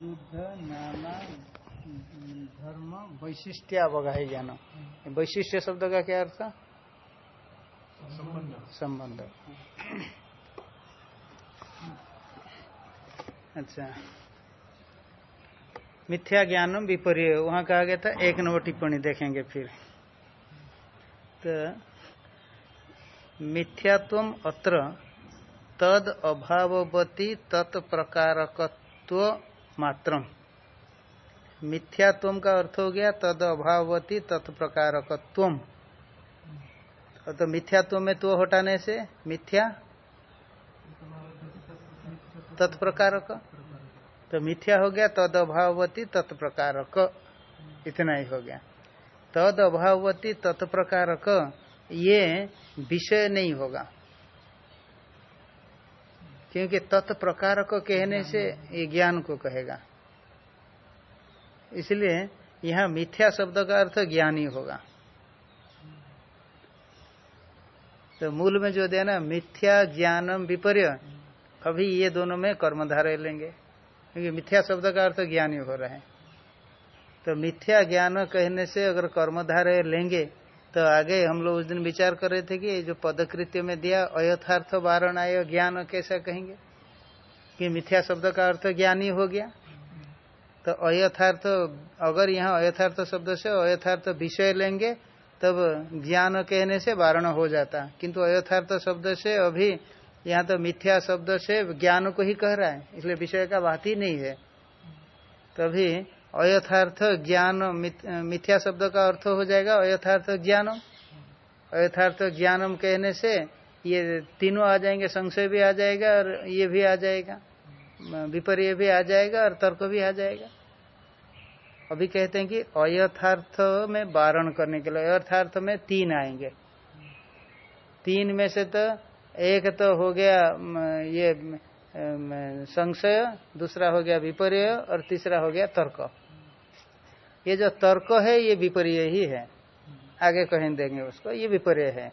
युद्ध नाना धर्म वैशिष्ट्य अवगाही ज्ञान। वैशिष्ट्य शब्द का क्या अर्थ? संबंध। संबंध। अच्छा। मिथ्या ज्ञानम विपर्य। वहाँ कहा गया था एक नंबर टिप्पणी देखेंगे फिर। तो मिथ्यात्व अत्र तद अभावती तत्प्रकारकत्व मात्रम मिथ्यात्व का अर्थ हो गया, तद अभावती तत्प्रकारकत्व। तो मिथ्यात्व में तो हटाने से, मिथ्या? तत्प्रकारक। तो मिथ्या हो गया, तद अभावती तत्प्रकारक। इतना ही हो गया। तद अभावती तत्प्रकारक, ये विषय नहीं होगा। क्योंकि तत्प्रकार को कहने से ये ज्ञान को कहेगा। इसलिए यहाँ मिथ्या शब्द का अर्थ ज्ञान होगा। तो मूल में जो देना, मिथ्या ज्ञानम विपर्य, अभी ये दोनों में कर्मधारय लेंगे। क्योंकि मिथ्या शब्द का अर्थ ज्ञान ही हो रहा है। तो मिथ्या ज्ञान कहने से अगर कर्मधारय लेंगे तो आगे हम लोग उस दिन विचार कर रहे थे कि जो पदकृत्य में दिया, अयथार्थ वारण आय ज्ञान कैसा कहेंगे? कि मिथ्या शब्द का अर्थ ज्ञान ही हो गया। तो अयथार्थ, अगर यहाँ अयथार्थ शब्द से अयथार्थ विषय लेंगे, तब ज्ञान कहने से वारण हो जाता। किंतु अयथार्थ शब्द से अभी यहाँ तो मिथ्या शब्द से ज्ञान को ही कह रहा है, इसलिए विषय का बात ही नहीं है। तभी अयथार्थ ज्ञान मिथ्या शब्द का अर्थ हो जाएगा अयथार्थ ज्ञानम अयथार्थ ज्ञानम कहने से ये तीनों आ जाएँगे, संशय भी आ जाएगा और ये भी आ जाएगा। विपर्य भी आ जाएगा और तर्क भी आ जाएगा। अभी कहते हैं कि अयथार्थ में वारण करने के लिए, अयथार्थ में तीन आएँगे। तीन में से तो एक तो हो गया ये संशय, दूसरा हो गया विपर्य और तीसरा हो गया तर्क। ये जो तर्क है, ये विपर्य ही है। आगे कहें देंगे उसको, ये विपर्य है।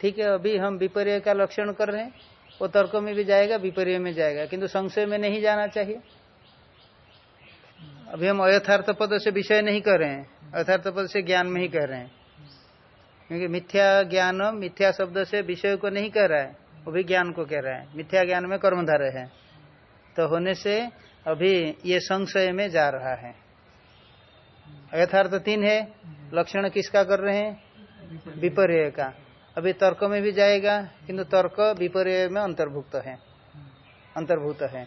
ठीक है, अभी हम विपर्य का लक्षण कर रहे हैं, वो तर्क में भी जाएगा, विपर्य में जाएगा, किंतु संशय में नहीं जाना चाहिए। अभी हम अयथार्थ पद से विषय नहीं कर रहे हैं, अयथार्थ पद से ज्ञान में ही कह रहे हैं। क्योंकि मिथ्या ज्ञान, मिथ्या शब्द से विषय को नहीं कह रहा है, वो भी ज्ञान को कह रहा है। मिथ्या ज्ञान में कर्मधार है। तो होने से अभी ये संशय में जा रहा है। यथार्थ तीन है। लक्षण किसका कर रहे हैं? विपर्य। का। अभी तर्क में भी जाएगा किंतु तर्क विपर्य में अंतर्भुक्त है। अंतर्भूत है।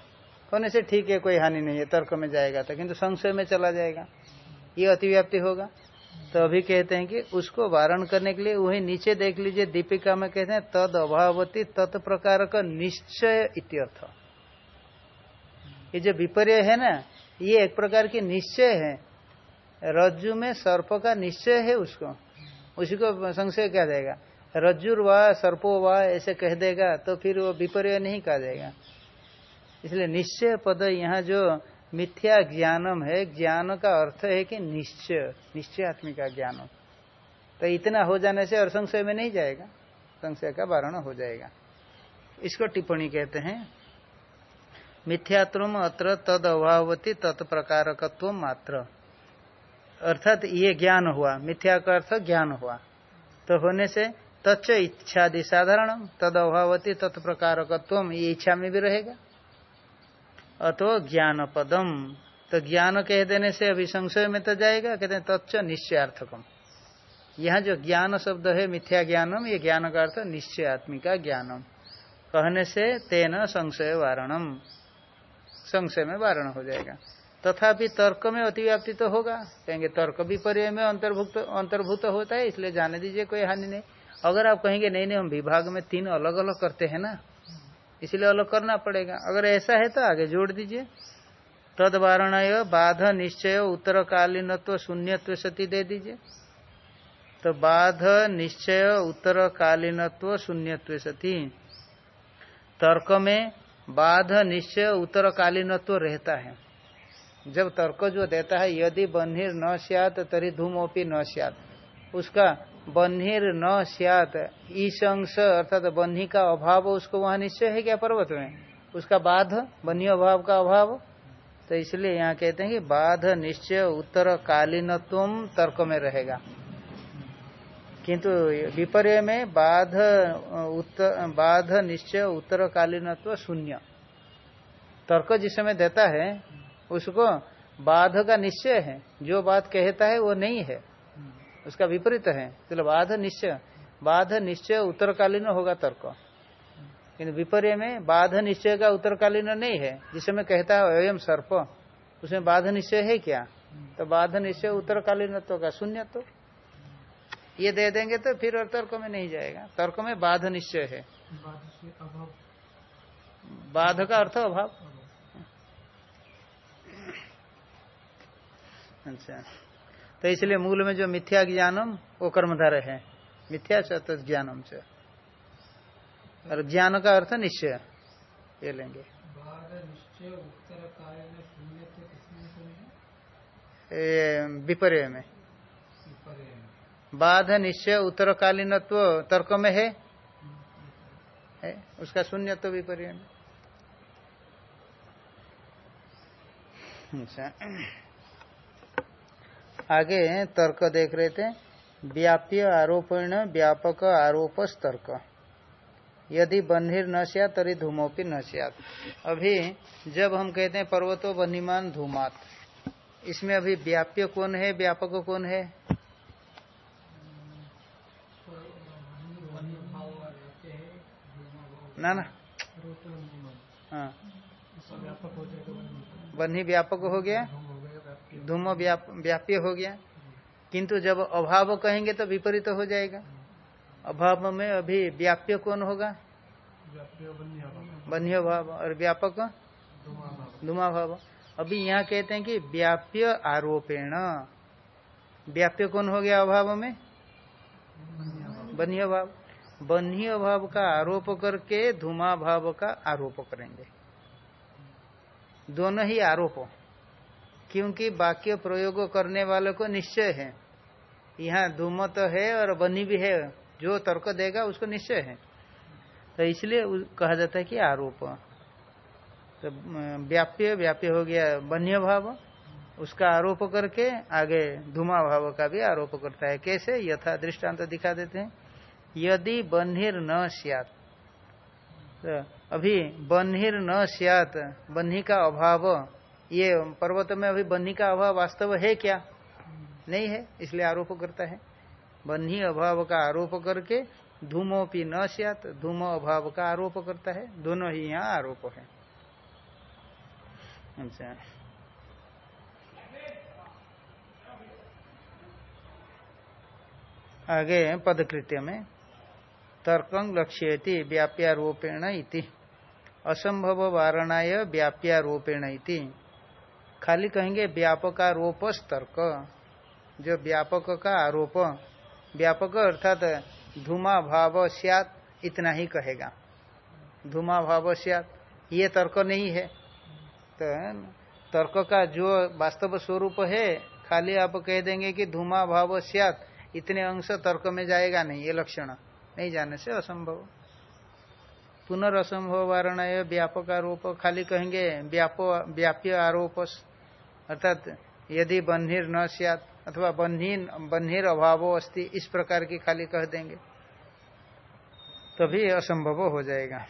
होने से ठीक है कोई हानि नहीं है तर्क में जाएगा तो। किंतु संशय में चला जाएगा। ये अतिव्याप्ति होगा। तो अभी कहते हैं कि उसको वारण करने के लिए वही नीचे देख लीजिए दीपिका में कहते हैं तद अभावती तत्प्रकार का निश्चय इत्यर्थ। ये जो विपर्य है ना ये एक प्रकार की निश्चय है। रज्जु में सर्प का निश्चय है उसको। उसी को संशय कहा जाएगा रज्जुर व, सर्पो व, ऐसे कह देगा तो फिर वो विपर्य नहीं कहा जाएगा इसलिए निश्चय पद यहाँ जो मिथ्या ज्ञानम है, ज्ञान का अर्थ है कि निश्चय निश्चय आत्मी का ज्ञान। तो इतना हो जाने से और संशय में नहीं जाएगा। संशय का वारण हो जाएगा। इसको टिप्पणी कहते हैं। मिथ्यात्म अत्र तद अभावती तत्प्रकारकत्व मात्र। अर्थात ये ज्ञान हुआ, मिथ्या का अर्थ ज्ञान हुआ। तो होने से तच्च इच्छादि साधारण तद अभावती तत्प्रकारकत्व ये इच्छा में भी रहेगा। अथवा ज्ञान पदम तो ज्ञान कह देने से अभी संशय में तो जाएगा, कहते हैं तच्च निश्चयार्थकम। यहाँ जो ज्ञान शब्द है, मिथ्या ज्ञानम, ये ज्ञान का अर्थ निश्चयात्मिका ज्ञानम। कहने से तेन संशय वारणम, संशय में वारण हो जाएगा। तथापि तर्क में अतिव्याप्ति तो होगा। कहेंगे, तर्क भी विपर्य में अंतर्भुक्त, अंतर्भूत होता है, इसलिए जाने दीजिए, कोई हानि नहीं। अगर आप कहेंगे, नहीं नहीं, हम विभाग में तीन अलग अलग करते हैं ना, इसलिए अलग करना पड़ेगा। अगर ऐसा है तो आगे जोड़ दीजिए। तद वारणय बाध निश्चय उत्तरकालीनत्व शून्यत्व सती दे दीजिए। तो बाध निश्चय उत्तरकालीनत्व शून्यत्व सती। तर्क में बाध निश्चय उत्तरकालीनत्व रहता है। जब तर्क जो देता है, यदि बन्हीर न सियात, तरी धूमोपी न सियात। उसका बन्हीर न सियात ईश अंश अर्थात बन्ही का अभाव, उसको वहाँ निश्चय है क्या पर्वत में? उसका बाध, बन्ही अभाव का अभाव? तो इसलिए यहाँ कहते हैं कि बाध निश्चय उत्तर कालीनत्व तर्क में रहेगा। किंतु विपर्य में बाध उत्तर बाध निश्चय उत्तर कालीनत्व शून्य। तर्क जिस समय देता है उसको बाध का निश्चय है। जो बात कहता है वो नहीं है। उसका विपरीत है। चलो बाध निश्चय। बाध निश्चय उत्तरकालीन होगा तर्क। किन्तु विपर्य में बाध निश्चय का उत्तरकालीन नहीं है। जिस समय कहता है अयम सर्प उसमें बाध निश्चय है क्या? तो बाध निश्चय उत्तरकालीन तो का शून्य तो ये दे देंगे तो फिर और तर्क में नहीं जाएगा। तर्क में बाध निश्चय है। बाध का अर्थ अभाव। अच्छा तो इसलिए मूल में जो मिथ्या ज्ञानम वो कर्मधार है। मिथ्या चत ज्ञानम से। और ज्ञान का अर्थ निश्चय ये लेंगे। विपर्य में। बाध निश्चय उत्तरकालीन तर्क में है, है? उसका शून्य तो विपर्य में। अच्छा। आगे तर्क देख रहे थे। व्याप्य आरोपण, व्यापक आरोप तर्क यदि बन्हिर न सिया तरी धूमोपी न सियात। अभी जब हम कहते हैं पर्वतो बनिमान धूमात, इसमें अभी व्याप्य कौन है, व्यापक कौन है? ना ना। हाँ। बन्ही व्यापक हो गया? धूम व्याप्य हो गया। किंतु जब अभाव कहेंगे तो विपरीत तो हो जाएगा। अभाव में अभी व्याप्य कौन होगा? बन्य भाव और व्यापक धुमा भाव अभी यहाँ कहते हैं कि व्याप्य आरोपेण। व्याप्य कौन हो गया अभाव में? बन्य भाव बन्य भाव का आरोप करके धुमा भाव का आरोप करेंगे। दोनों ही आरोप। क्योंकि वाक्य प्रयोग करने वालों को निश्चय है। यहाँ धूम तो है और बनी भी है। जो तर्क देगा उसको निश्चय है। तो इसलिए कहा जाता है कि आरोप। तो व्याप्य व्याप्य हो गया बन्य भाव। उसका आरोप करके आगे धुमा भाव का भी आरोप करता है। कैसे? यथा दृष्टांत तो दिखा देते हैं। यदि बन्हिर न सियात। तो अभी बन्हिर न सियात, बन्ही का अभाव ये पर्वत में अभी बन्ही का अभाव वास्तव है क्या? नहीं है, इसलिए आरोप करता है। बन्ही अभाव का आरोप करके धूमोपी न सियात, धूम अभाव का आरोप करता है, दोनों ही यहाँ आरोप है। अच्छा। आगे पदकृत्य में। तर्क लक्ष्यति व्याप्यारोपेण इति। असंभव वारणाय व्याप्यारोपेण खाली कहेंगे व्यापक आरोप तर्क। जो व्यापक का आरोप, व्यापक अर्थात धूमा भाव सियात, इतना ही कहेगा। धूमा भाव सियात, ये तर्क नहीं है। तो तर्क का जो वास्तव स्वरूप है, खाली आप कह देंगे कि धूमा भाव सियात, इतने अंश तर्क में जाएगा नहीं, ये लक्षण। नहीं जाने से असंभव। पुनर्संभव वारणा व्यापक आरोप, खाली कहेंगे व्याप्य आरोप। अर्थात यदि बन्हीर न सियात अथवा बन्हीन बन्हीर अभाव अस्ति, इस प्रकार की खाली कह देंगे, तभी असंभव हो जाएगा।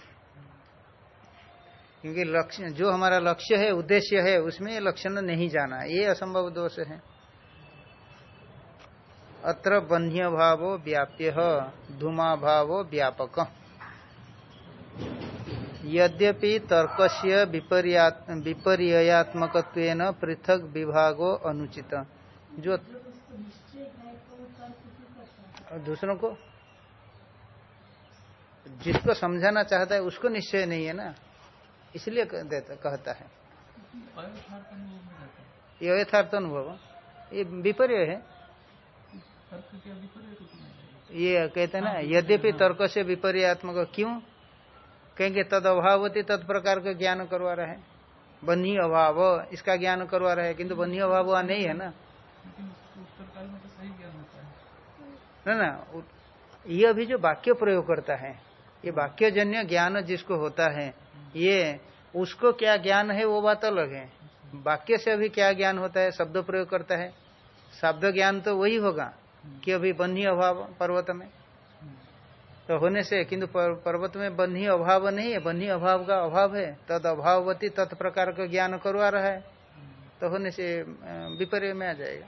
क्योंकि लक्ष्य, जो हमारा लक्ष्य है, उद्देश्य है, उसमें लक्षण नहीं जाना। ये असंभव दोष है। अत्र बन्ह्य भावो व्याप्य धूमा भावो व्यापक। यद्यपि तर्क विपर्यात्मक पृथक विभागो अनुचित। जो दूसरों को जिसको समझाना चाहता है, उसको निश्चय नहीं है ना? इसलिए कहता है। ये यथार्थ अनुभव। ये विपर्य है। ये कहते हैं ना, यद्यपि तर्क से विपर्यात्मक क्यों? कहेंगे तद अभावती तत्प्रकार का ज्ञान करवा रहे बन्ही अभाव, इसका ज्ञान करवा रहे किंतु बन्ही अभाव वहाँ नहीं है ना? ना ना ये अभी जो वाक्य प्रयोग करता है, ये वाक्य जन्य ज्ञान जिसको होता है, ये उसको क्या ज्ञान है वो बात अलग है। वाक्य से अभी क्या ज्ञान होता है, शब्द प्रयोग करता है। शब्द ज्ञान तो वही होगा कि अभी बन्ही अभाव पर्वत में। तो होने से किंतु पर्वत में बन्ही अभाव नहीं है बन्ही अभाव का अभाव है। तद अभावती तत्प्रकार का ज्ञान करवा रहा है। तो होने से विपर्य में आ जाएगा।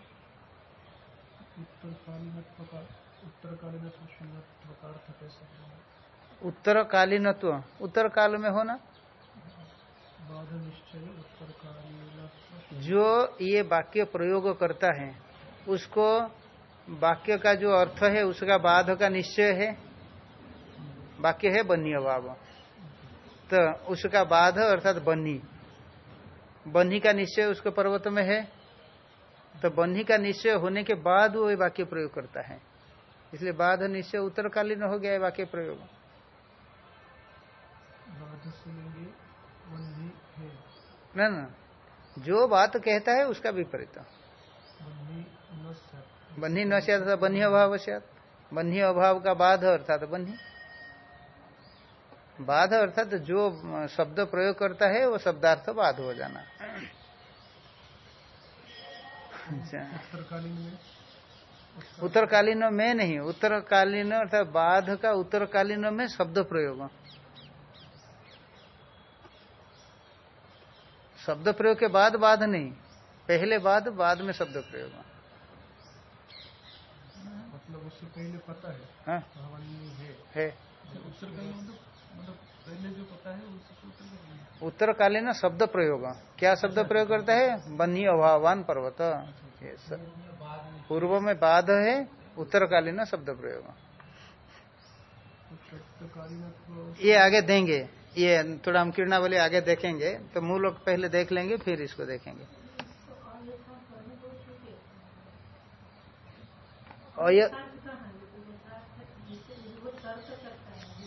उत्तर कालीनत्व उत्तर काल में होना। जो ये वाक्य प्रयोग करता है उसको वाक्य का जो अर्थ है उसका बाध का निश्चय है। वाक्य है बन्ही अभाव। तो उसका बाध अर्थात बन्ही बन्ही का निश्चय उसके पर्वत में है। तो बन्ही का निश्चय होने के बाद वो वाक्य प्रयोग करता है। इसलिए बाध निश्चय उत्तरकालीन हो गया है वाक्य प्रयोग। न न। जो बात कहता है उसका विपरीत। बन्ही न से बन्ही अभाव से बन्ही अभाव का बाध अर्थात बन्ही बाध अर्थात जो शब्द प्रयोग करता है वो शब्दार्थ बाध हो जाना। उत्तरकालीन में नहीं उत्तरकालीन अर्थात बाध का उत्तरकालीन में शब्द प्रयोग। शब्द प्रयोग के बाद बाध नहीं पहले बाद बाद में शब्द प्रयोग। मतलब उससे पहले पता है हाँ? है, है। उत्तरकालीन शब्द प्रयोग। क्या शब्द प्रयोग करता है? बन्ही अभावान पर्वत। पूर्व में बाध है उत्तरकालीन शब्द प्रयोग। ये आगे देंगे। ये थोड़ा हम किरणावली आगे देखेंगे तो मूल पहले देख लेंगे फिर इसको देखेंगे। और ये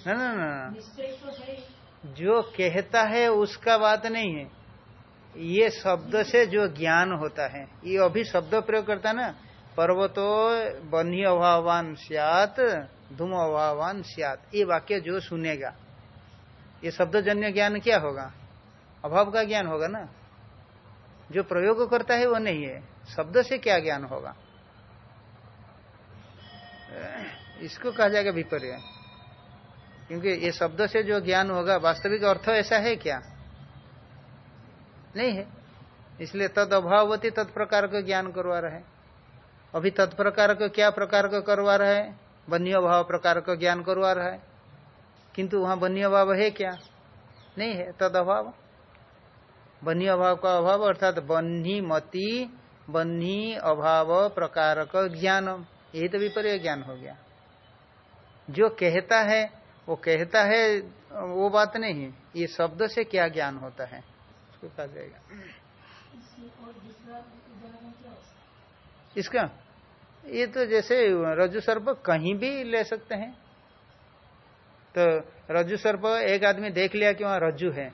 ना ना ना जो कहता है उसका बात नहीं है। ये शब्द से जो ज्ञान होता है ये अभी शब्द प्रयोग करता है ना पर्वतो बन्ही अभावान सियात धूम अभावान सियात। ये वाक्य जो सुनेगा ये शब्द जन्य ज्ञान क्या होगा? अभाव का ज्ञान होगा ना? जो प्रयोग करता है वो नहीं है। शब्द से क्या ज्ञान होगा? इसको कहा जाएगा विपर्य। क्योंकि ये शब्द से जो ज्ञान होगा, वास्तविक अर्थ ऐसा है क्या? नहीं है। इसलिए तद अभावती तत्प्रकार का ज्ञान करवा रहे अभी तत्प्रकार को क्या प्रकार का करवा रहा बन्य भाव प्रकार का ज्ञान करवा रहा है। किंतु वहाँ बन्य भाव है क्या? नहीं है। तद अभाव बन्ही अभाव का अभाव अर्थात बन्ही मति, बन्ही अभाव प्रकार का ज्ञान यही तो विपर्य ज्ञान हो गया। जो कहता है वो कहता है, वो बात नहीं, ये शब्द से क्या ज्ञान होता है? उसको कहा जाएगा। इसका? ये तो जैसे रजु सर्प कहीं भी ले सकते हैं। तो रजु सर्प एक आदमी देख लिया कि वहाँ रज्जु है।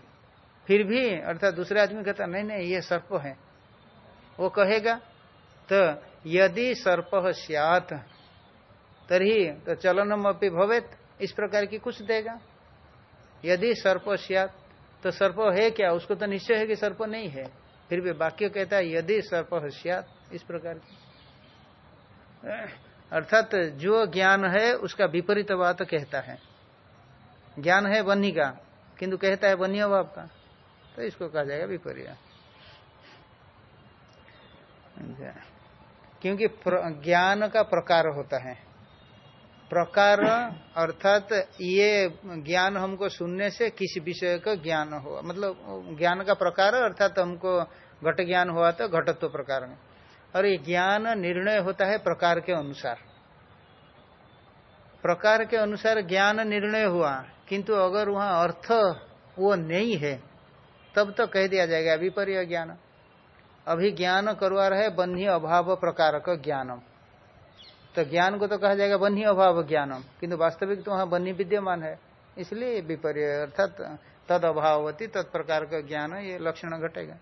फिर भी, अर्थात दूसरे आदमी कहता, नहीं नहीं, ये सर्प है। वो कहेगा तो यदि सर्प सियात तरी तो चलनम अपनी भवेत। इस प्रकार की कुछ देगा? यदि सर्प सियात तो सर्प है क्या? उसको तो निश्चय है कि सर्प नहीं है। फिर भी वाक्य कहता है, यदि सर्प सियात, इस प्रकार की। अर्थात जो ज्ञान है, उसका विपरीत बात कहता है। ज्ञान है बन्ही का, किंतु कहता है बन्ही अभाव का तो इसको कहा जाएगा विपर्य। क्योंकि ज्ञान का प्रकार होता है। प्रकार अर्थात ये ज्ञान हमको सुनने से किस विषय का ज्ञान हुआ मतलब ज्ञान का प्रकार अर्थात हमको घट ज्ञान हुआ तो घटत्व प्रकार। में और ये ज्ञान निर्णय होता है प्रकार के अनुसार। प्रकार के अनुसार ज्ञान निर्णय हुआ, किंतु अगर वहाँ अर्थ वो नहीं है, तब तो कह दिया जाएगा विपर्य ज्ञान। अभी ज्ञान करवा रहे बन्ही अभाव प्रकार का ज्ञानम। तो ज्ञान को तो कहा जाएगा बन्ही अभाव ज्ञानम किंतु वास्तविक तो वहाँ बन्ही विद्यमान है। इसलिए विपर्य अर्थात तद अभावती तत्प्रकार का ज्ञान ये लक्षण घटेगा।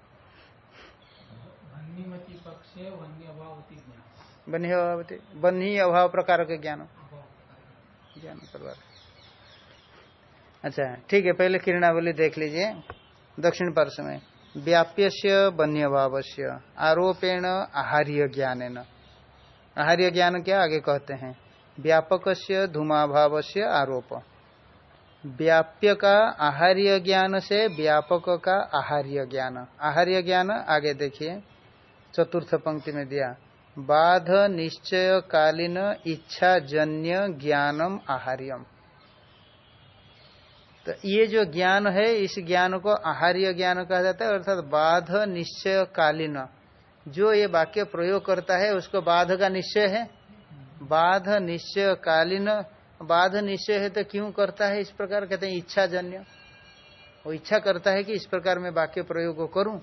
बन्ही अभावती बन्ही अभाव प्रकार का ज्ञान। ज्ञान करवा अच्छा ठीक है पहले किरणावली देख लीजिए। दक्षिण पार्श्व में व्याप्य से वन्य भाव से आरोपेण आहार्य ज्ञान आहार्य ज्ञान क्या आगे कहते हैं व्यापक से धूमाभाव से आरोप। व्याप्य का आहार्य ज्ञान से व्यापक का आहार्य ज्ञान आहार्य ज्ञान आगे देखिए, चतुर्थ पंक्ति में दिया, बाध निश्चय कालीन इच्छा जन्य ज्ञानम आहार्यम। तो ये जो ज्ञान है, इस ज्ञान को आहार्य ज्ञान कहा जाता है, अर्थात बाध निश्चय कालीन जो ये वाक्य प्रयोग करता है, उसको बाध का निश्चय है। बाध निश्चय कालीन बाध निश्चय है तो क्यों करता है? इस प्रकार कहते हैं इच्छा जन्य वो इच्छा करता है कि इस प्रकार मैं वाक्य प्रयोग करूँ।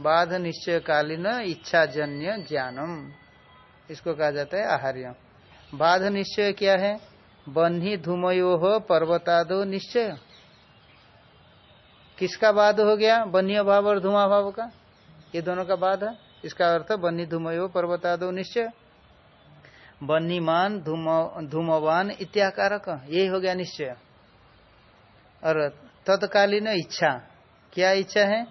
बाध निश्चय कालीन इच्छा जन्य ज्ञानम। इसको कहा जाता है आहार्य। बाध निश्चय क्या है? बन्ही धूमयो हो पर्वतादो निश्चय। किसका बाध हो गया? बन्ही भाव और धुमा भाव का? ये दोनों का बाद है। इसका अर्थ बन्ही धूमयो पर्वतादो निश्चय। बन्हीमान धूमवान इत्याकारक, यही हो गया निश्चय। और तत्कालीन इच्छा, क्या इच्छा है?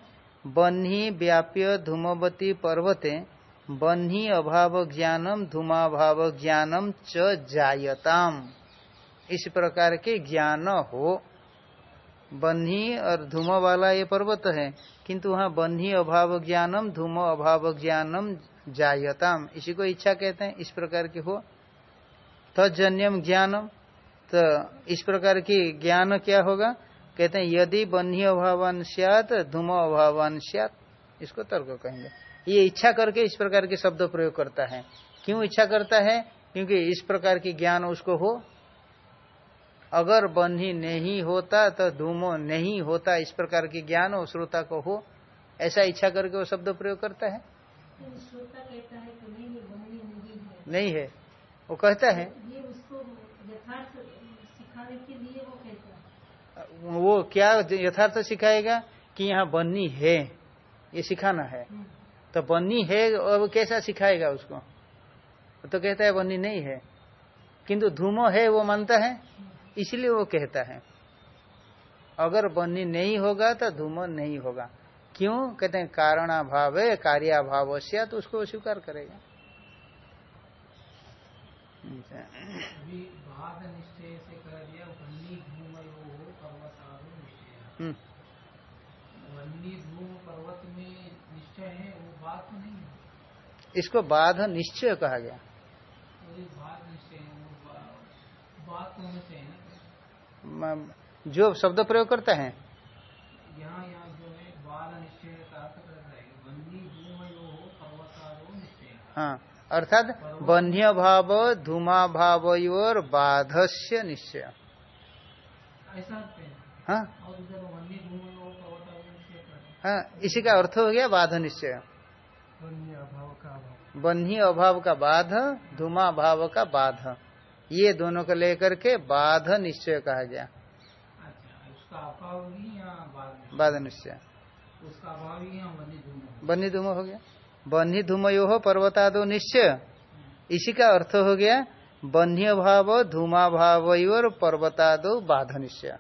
बन्ही व्याप्य धूमवती पर्वते, बन्ही अभाव ज्ञानम धूमाभाव ज्ञानम च जायताम। इस प्रकार के ज्ञान हो। बन्ही और धूम वाला ये पर्वत है, किंतु वहाँ बन्ही अभाव ज्ञानम, धूम अभाव ज्ञानम जायताम। इसी को इच्छा कहते हैं, इस प्रकार की हो। तजन्यम ज्ञानम। तो इस प्रकार की ज्ञान क्या होगा? कहते हैं, यदि बन्ही अभावान सियात, धूम अभावान सियात। इसको तर्क कहेंगे। ये इच्छा करके इस प्रकार के शब्द प्रयोग करता है। क्यों इच्छा करता है? क्योंकि इस प्रकार की ज्ञान उसको हो अगर बन्ही नहीं होता तो धूमो नहीं होता इस प्रकार की ज्ञान हो श्रोता को हो ऐसा इच्छा करके वो शब्द प्रयोग करता है? श्रोता कहता है कि नहीं नहीं है। नहीं है। वो कहता है? ये उसको यथार्थ सिखाने के लिए वो कहता है। वो क्या यथार्थ सिखाएगा कि यहाँ बन्नी है? ये सिखाना है। तो बन्नी है और कैसा सिखाएगा उसको? तो कहता है बन्नी नहीं है। किंतु धूमो है वो मानता है? इसलिए वो कहता है अगर बन्नी नहीं होगा तो धूम नहीं होगा। क्यों? कहते हैं कारणाभाव है कार्याभाव से तो उसको स्वीकार करेगा। हम्म, तो इसको बाध निश्चय कहा गया। बात जो शब्द प्रयोग करता है। है अर्थात बन्य भाव धूमा भाव और बाधस्य निश्चय अर्थ है। हाँ इसी का अर्थ हो गया बाध निश्चय। बन्ही अभाव का बाध धूमा भाव का बाध। ये दोनों को लेकर के बाध निश्चय कहा गया। अच्छा बाध निश्चय? वन्नी धूम है गया? बन्ही धूम यो हो पर्वतादो निश्चय। इसी का अर्थ हो गया बन्ही भाव धूमा भाव और पर्वतादो बाध निश्चय।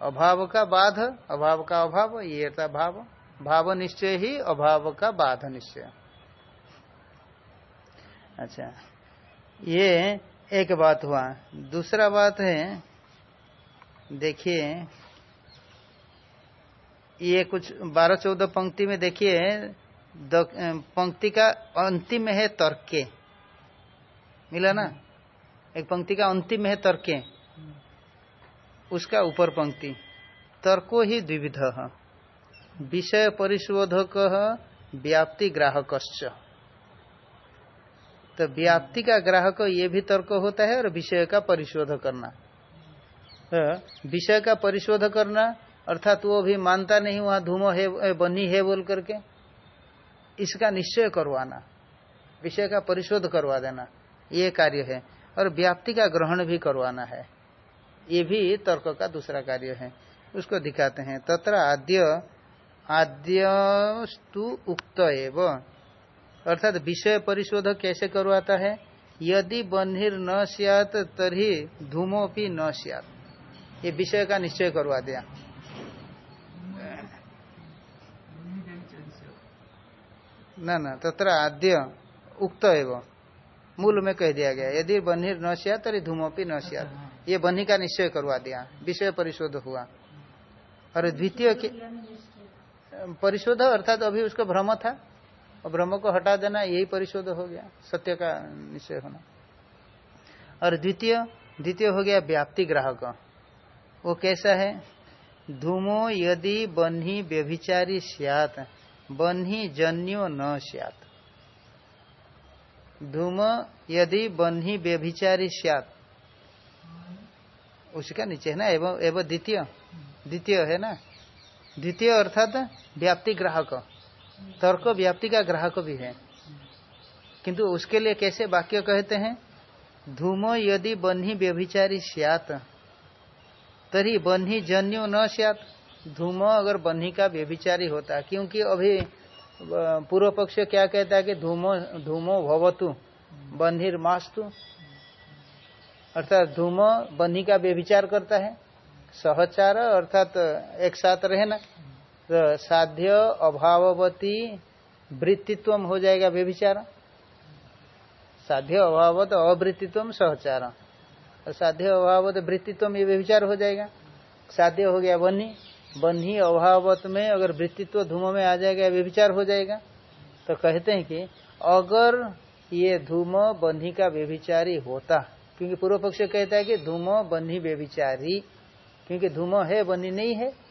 अभाव का बाध अभाव का अभाव ये था भाव। भाव निश्चय ही अभाव का बाध निश्चय। अच्छा। ये एक बात हुआ। दूसरा बात है, देखिए, ये कुछ बारह चौदह पंक्ति में देखिए पंक्ति का अंतिम है तर्के। मिला ना? एक पंक्ति का अंतिम है तर्के। उसका ऊपर पंक्ति, तर्को ही द्विविध। विषय परिशोधक व्याप्ति ग्राहकश्च। तो व्याप्ति का ग्राहक ये भी तर्क होता है और विषय का परिशोध करना। तो विषय का परिशोध करना, अर्थात वो भी मानता नहीं, वहाँ धूमो है बनी है बोल करके, इसका निश्चय करवाना, विषय का परिशोध करवा देना, ये कार्य है। और व्याप्ति का ग्रहण भी करवाना है, ये भी तर्क का दूसरा कार्य है, उसको दिखाते हैं। तत्र आद्य, आद्यस्तु उक्त एव अर्थात विषय परिशोध कैसे करवाता है? यदि बन्हिर न सियात, तरी धूमोपि न सियात। ये विषय का निश्चय करवा दिया। न न, तत्र आद्य उक्त एवं। मूल में कह दिया गया, यदि बन्ही न सियात, तरी धूमोपि न सियात। ये बन्ही का निश्चय करवा दिया। विषय परिशोध हुआ। और द्वितीय परिशोध अर्थात अभी उसका भ्रम था। और भ्रम को हटा देना यही परिशोध हो गया, सत्य का निश्चय होना। और द्वितीय द्वितीय हो गया व्याप्ति ग्राहक। वो कैसा है? धूमो यदि बन्ही व्यभिचारी सियात, बन्ही जन्यो न सियात। धूम यदि बन्ही व्यभिचारी सियात। उसका नीचे है ना, एवं एवं द्वितीय। द्वितीय है ना? द्वितीय अर्थात व्याप्ति ग्राहक। तर्क व्याप्ति का ग्राहक भी है। किंतु उसके लिए कैसे वाक्य कहते हैं? धूमो यदि बन्ही व्यभिचारी सियात, तरी बन्ही जन्यो न सियात। धूम अगर बन्ही का व्यभिचारी होता, क्योंकि अभी पूर्व पक्ष क्या कहता है कि धूमो धूमो भवतु बन्हीर मास्तु। अर्थात धूम बन्ही का व्यभिचार करता है। सहचार अर्थात एक साथ रहना। तो साध्य अभाववती वृत्तित्व हो जाएगा व्यभिचार। साध्य अभावत अवृत्तित्व सहचार। और साध्य अभावत वृत्तित्व ये व्यभिचार हो जाएगा। साध्य हो गया बन्ही। बन्ही अभावत में अगर वृत्तित्व धूम में आ जाएगा, व्यभिचार हो जाएगा। तो कहते हैं कि अगर ये धूम बन्ही का व्यभिचारी होता, क्योंकि पूर्व पक्ष कहता है कि धूम बन्ही व्यभिचारी, क्योंकि धूम है, बन्ही नहीं है।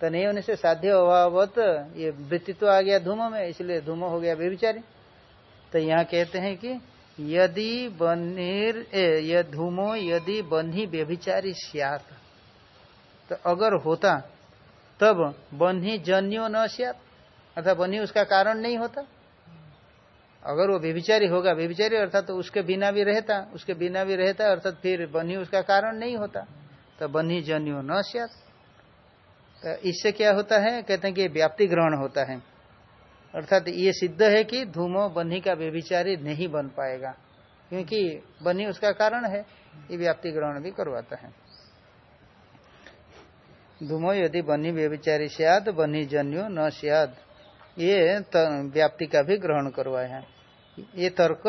तो नहीं होने से साध्य अभावत ये वृत्ति तो आ गया धूम में, इसलिए धूम हो गया व्यभिचारी। तो यहाँ कहते हैं कि यदि बन्हीर य धूमो यदि बन्ही व्यभिचारी सियात। तो अगर होता, तब बन्ही जन्यो न सियात, अर्थात बन्ही उसका कारण नहीं होता। अगर वो व्यभिचारी होगा, व्यभिचारी अर्थात तो उसके बिना भी रहता, उसके बिना भी रहता, अर्थात फिर बन्ही उसका कारण नहीं होता। तो बन्ही जन्यो न सियात। तो इससे क्या होता है? कहते हैं कि व्याप्ति ग्रहण होता है। अर्थात ये सिद्ध है कि धूमो बन्ही का व्यभिचारी नहीं बन पाएगा, क्योंकि बनी उसका कारण है, ये व्याप्ति ग्रहण भी करवाता है। धूमो यदि बनी व्यभिचारी सियाद बनी जन्यो न सियाद ये व्याप्ति का भी ग्रहण करवाए हैं। ये तर्क,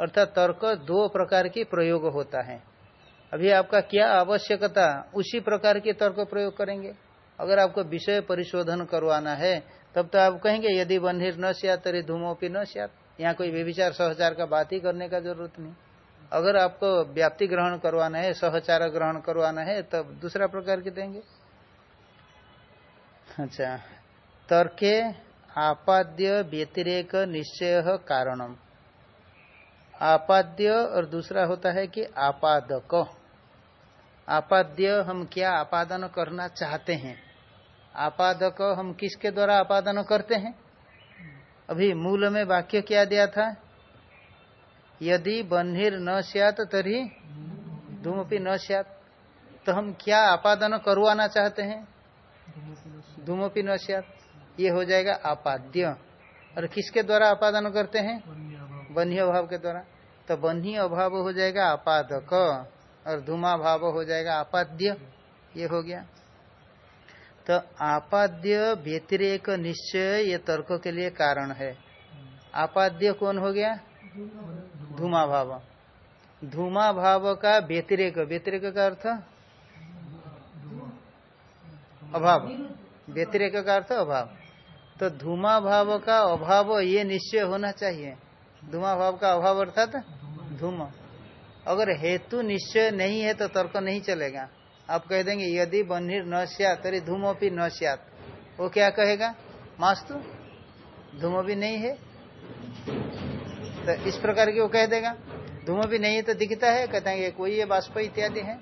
अर्थात तर्क दो प्रकार की प्रयोग होता है। अभी आपका क्या आवश्यकता, उसी प्रकार के तर्क प्रयोग करेंगे? अगर आपको विषय परिशोधन करवाना है, तब तो आप कहेंगे, यदि बंधिर न सियात, तरी धूमोपी न सियात। यहाँ कोई व्यविचार सहचार का बात ही करने का ज़रूरत नहीं। अगर आपको व्याप्ति ग्रहण करवाना है, सहचार ग्रहण करवाना है, तब दूसरा प्रकार के देंगे। अच्छा तर्के आपाद्य व्यतिरेक निश्चय कारणम। आपाद्य और दूसरा होता है कि आपादक। आपाद्य हम क्या आपादन करना चाहते हैं? आपादक, हम किसके द्वारा आपादन करते हैं? अभी मूल में वाक्य क्या दिया था? यदि बन्हीर न सियात, तरी धूमपी न सियात। तो हम क्या आपादन करवाना चाहते हैं? धूमपी न सियात। ये हो जाएगा आपाद्य। और किसके द्वारा आपादन करते हैं? बन्ही अभाव के द्वारा। तो बन्ही अभाव हो जाएगा आपादक, और धूमा भाव हो जाएगा आपाद्य। ये हो गया। तो आपाद्य व्यतिरेक निश्चय ये तर्क के लिए कारण है। आपाद्य कौन हो गया? धूमा भाव धूमा भाव का व्यतिरेक। व्यतिरेक का अर्थ? अभाव। व्यतिरेक का अर्थ अभाव। तो धूमा भाव का अभाव ये निश्चय होना चाहिए। धूमा भाव का अभाव अर्थात धूम। अगर हेतु निश्चय नहीं है तो तर्क नहीं चलेगा। आप कह देंगे, यदि बन्हीर न सियात तरी धूमोपी न सियात। वो क्या कहेगा? मास्तु धूमो भी नहीं है। तो इस प्रकार की वो कह देगा धूमो भी नहीं है तो दिखता है, कहते हैं कोई ये बाष्प इत्यादि है।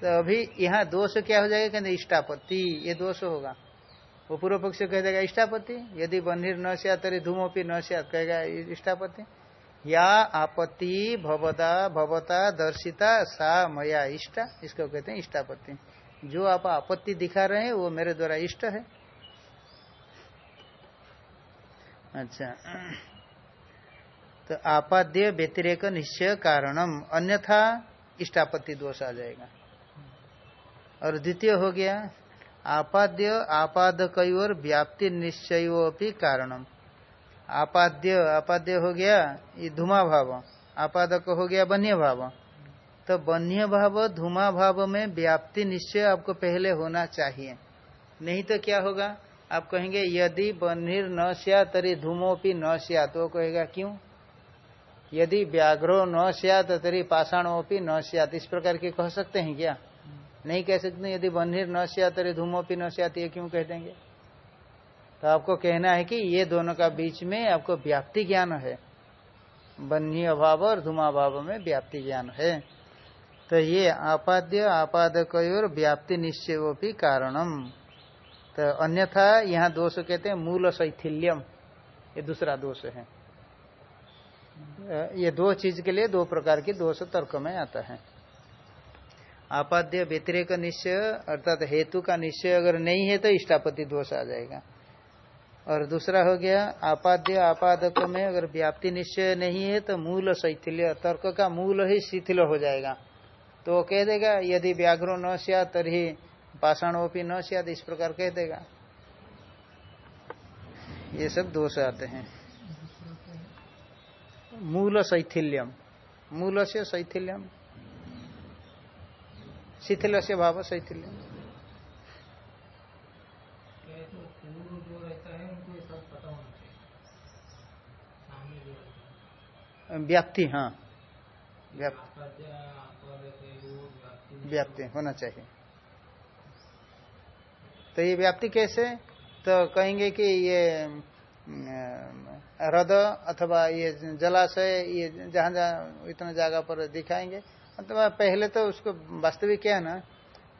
तो अभी यहाँ दोष क्या हो जाएगा? कहते इष्टापत्ति, ये दोष होगा। वो पूर्व पक्ष कह देगा, इष्टापत्ति, यदि बन्हीर न सिया तरी धूमोपी न सिया कहेगा, इष्टापत्ति। या आपत्ति, भवदा, भवता, दर्शिता, सा, मया, इष्टा, इसको कहते हैं इष्टापत्ति। जो आप आपत्ति दिखा रहे हैं, वो मेरे द्वारा इष्ट है। अच्छा। तो आपाद्य व्यतिरेक निश्चय कारणम, अन्यथा इष्टापत्ति दोष आ जाएगा। और द्वितीय हो गया, आपाद्य आपादक और व्याप्ति निश्चयोपि कारणम। आपाद्य आपाद्य हो गया, ये धुमा भाव। आपादक हो गया, बन्य भाव। तो बन्य भाव, धुमा भाव में व्याप्ति निश्चय आपको पहले होना चाहिए। नहीं तो क्या होगा? आप कहेंगे, यदि बन्हीर न सिया तरी धूमोपी न सिया तो कहेगा, क्यों? यदि व्याघ्रो न सियात, तरी पाषाणोपी न सियात। इस प्रकार के कह सकते हैं क्या? नहीं कह सकते। यदि बन्हीर न सिया तरी धूमोपी न सियात, ये क्यों कह देंगे? तो आपको कहना है कि ये दोनों का बीच में आपको व्याप्ति ज्ञान है। बन्ही अभाव और धुमा धूमाभाव में व्याप्ति ज्ञान है। तो ये आपाद्य आपादक और व्याप्ति निश्चय भी कारणम। तो अन्यथा यहाँ दोष कहते हैं मूल शैथिल्यम। ये दूसरा दोष है। ये दो चीज़ के लिए दो प्रकार के दोष तर्क में आता है। आपाद्य, व्यतिरेक निश्चय, अर्थात हेतु का निश्चय अगर नहीं है तो इष्टापति दोष आ जाएगा। और दूसरा हो गया, आपाद्य आपादक में अगर व्याप्ति निश्चय नहीं है तो मूल शैथिल्य, तर्क का मूल ही शिथिल हो जाएगा। तो वो कह देगा, यदि व्याघ्रो न सिया तरी पाषाणोपी न सियाद इस प्रकार कह देगा। ये सब दोष आते हैं। मूल शैथिल्यम। मूल से शैथिल्यम। शिथिल से भाव शैथिल्यम क्या तो पूर्व जो रहता है उनको ये सब पता होना चाहिए सामने जो रहता है व्याप्ति हाँ। व्याप्ति होना चाहिए। तो ये व्याप्ति कैसे? तो कहेंगे कि ये हृद अथवा ये जलाशय ये जहाँ जहाँ इतना जगह पर दिखाएँगे। अथवा पहले तो उसको वास्तविक क्या है ना